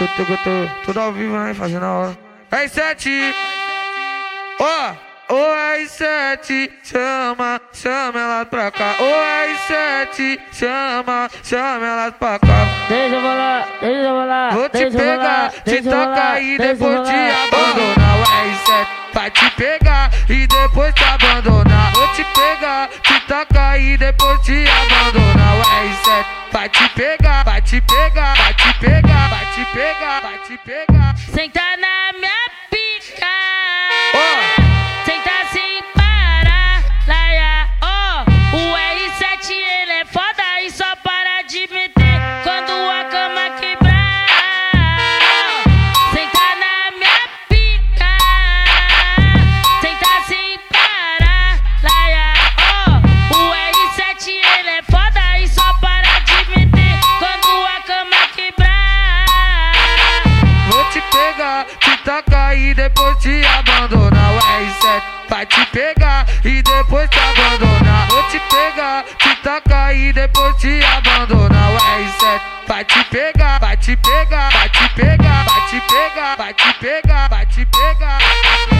Eu tô, tudo ao vivo, né? Fazendo a hora. R7! Ó! Ô R7, chama, chama ela pra cá. Ô R7, chama, chama ela pra cá. Deixa eu falar, deixa eu falar. Vou te pegar, te tocar e depois te abandonar. O R7 vai te pegar e depois te abandonar. Vou te pegar, te tocar e depois te abandonar. O R7 vai te pegar, vai te pegar, vai te pegar, vai te pegar, vai te pegar. Senta na e depois te abandonar. O R7 vai te pegar e depois te abandonar. Vou te pegar, te tocar e depois te abandonar. O R7 vai te pegar, vai te pegar, vai te pegar, vai te pegar, vai te pegar, vai te pegar.